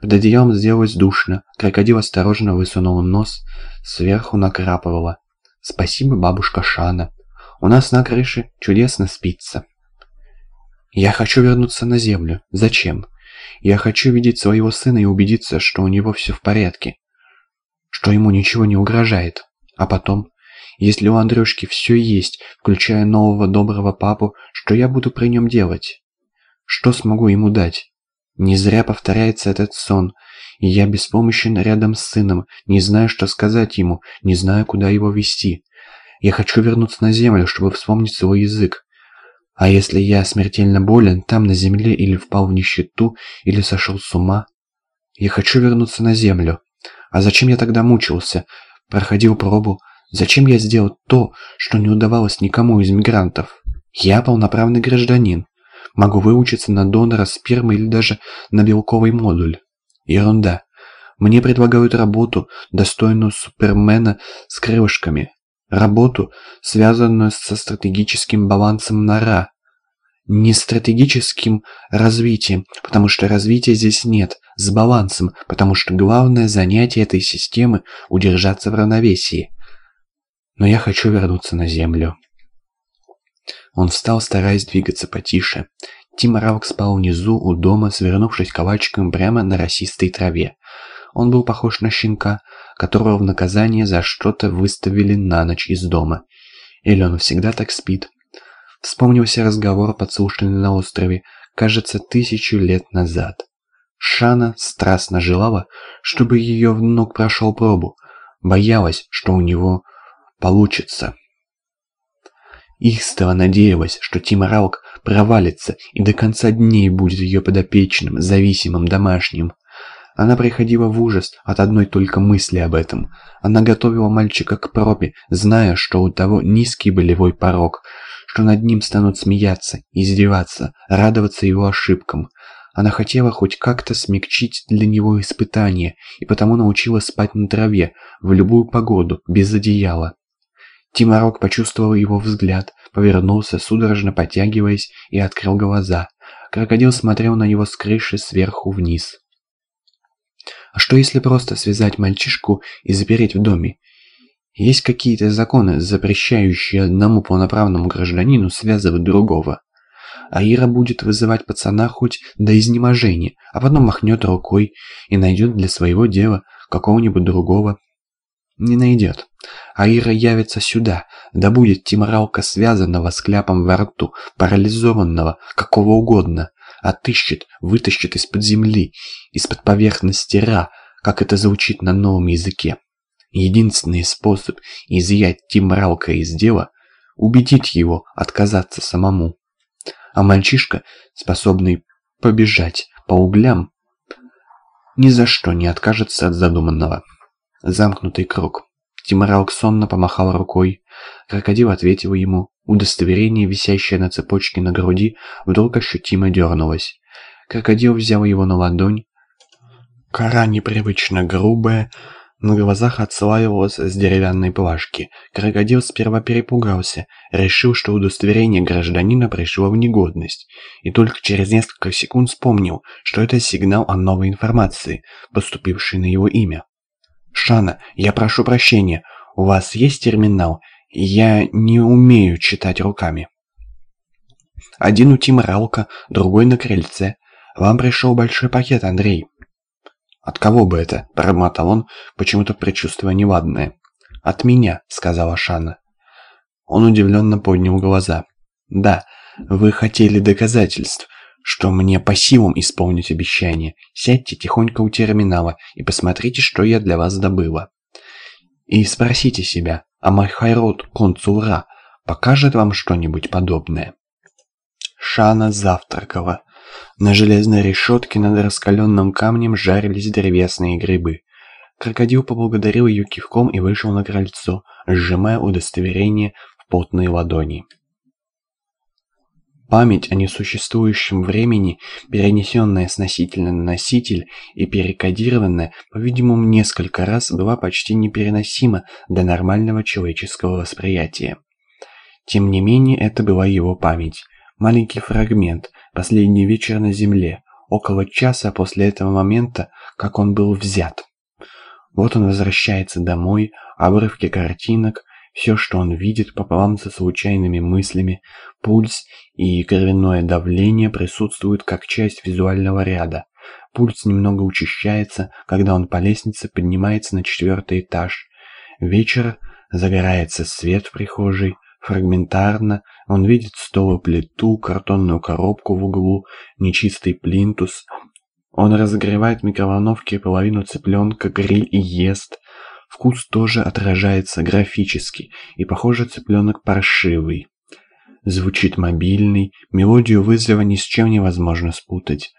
Под одеялом сделалось душно, крокодил осторожно высунул нос, сверху накрапывало. «Спасибо, бабушка Шана. У нас на крыше чудесно спится». «Я хочу вернуться на землю. Зачем? Я хочу видеть своего сына и убедиться, что у него все в порядке, что ему ничего не угрожает. А потом, если у Андрюшки все есть, включая нового доброго папу, что я буду при нем делать? Что смогу ему дать? Не зря повторяется этот сон, и я беспомощен рядом с сыном, не знаю, что сказать ему, не знаю, куда его вести. Я хочу вернуться на землю, чтобы вспомнить свой язык. А если я смертельно болен, там на земле или впал в нищету, или сошел с ума? Я хочу вернуться на землю. А зачем я тогда мучился? Проходил пробу, Зачем я сделал то, что не удавалось никому из мигрантов? Я полноправный гражданин. Могу выучиться на донора спермы или даже на белковый модуль. Ерунда. Мне предлагают работу, достойную супермена с крылышками. Работу, связанную со стратегическим балансом нора. Не стратегическим развитием, потому что развития здесь нет, с балансом, потому что главное занятие этой системы – удержаться в равновесии но я хочу вернуться на землю». Он встал, стараясь двигаться потише. Тим Раук спал внизу у дома, свернувшись калачиком прямо на росистой траве. Он был похож на щенка, которого в наказание за что-то выставили на ночь из дома. Или он всегда так спит. Вспомнился разговор, подслушанный на острове, кажется, тысячу лет назад. Шана страстно желала, чтобы ее внук прошел пробу. Боялась, что у него получится. Ихстова надеялась, что Тима Раук провалится и до конца дней будет ее подопечным, зависимым, домашним. Она приходила в ужас от одной только мысли об этом. Она готовила мальчика к пробе, зная, что у того низкий болевой порог, что над ним станут смеяться, издеваться, радоваться его ошибкам. Она хотела хоть как-то смягчить для него испытание, и потому научила спать на траве, в любую погоду, без одеяла. Тимарок почувствовал его взгляд, повернулся, судорожно потягиваясь, и открыл глаза. Крокодил смотрел на него с крыши сверху вниз. А что если просто связать мальчишку и запереть в доме? Есть какие-то законы, запрещающие одному полноправному гражданину связывать другого. А Ира будет вызывать пацана хоть до изнеможения, а потом махнет рукой и найдет для своего дела какого-нибудь другого. Не найдет. Аира явится сюда, да будет Тимралка связанного с кляпом во рту, парализованного, какого угодно, отыщет, вытащит из-под земли, из-под поверхности Ра, как это звучит на новом языке. Единственный способ изъять Тимралка из дела – убедить его отказаться самому. А мальчишка, способный побежать по углям, ни за что не откажется от задуманного. Замкнутый круг. Тимаралк сонно помахал рукой. Крокодил ответил ему. Удостоверение, висящее на цепочке на груди, вдруг ощутимо дернулось. Крокодил взял его на ладонь. Кора непривычно грубая, на глазах отслаивалась с деревянной плашки. Крокодил сперва перепугался, решил, что удостоверение гражданина пришло в негодность, и только через несколько секунд вспомнил, что это сигнал о новой информации, поступившей на его имя. «Шана, я прошу прощения, у вас есть терминал? Я не умею читать руками». Один у Тима Ралка, другой на крыльце. Вам пришел большой пакет, Андрей. От кого бы это? Промотал он, почему-то предчувствуя неладное. От меня, сказала Шана. Он удивленно поднял глаза. Да, вы хотели доказательств, что мне по силам исполнить обещание. Сядьте тихонько у терминала и посмотрите, что я для вас добыла. И спросите себя, а Майхайрод консул покажет вам что-нибудь подобное? Шана завтракала. На железной решетке над раскаленным камнем жарились древесные грибы. Крокодил поблагодарил ее кивком и вышел на крыльцо, сжимая удостоверение в потные ладони. Память о несуществующем времени, перенесенная с носителя на носитель и перекодированная, по-видимому, несколько раз была почти непереносима для нормального человеческого восприятия. Тем не менее, это была его память. Маленький фрагмент, последний вечер на Земле. около часа после этого момента, как он был взят. Вот он возвращается домой, обрывки картинок, все, что он видит, пополам со случайными мыслями, пульс и кровяное давление присутствуют как часть визуального ряда. Пульс немного учащается, когда он по лестнице поднимается на четвертый этаж. Вечер, загорается свет в прихожей, фрагментарно, он видит стол и плиту, картонную коробку в углу, нечистый плинтус. Он разогревает в микроволновке половину цыпленка, гриль и ест. Вкус тоже отражается графически, и, похоже, цыпленок паршивый. Звучит мобильный, мелодию вызова ни с чем невозможно спутать.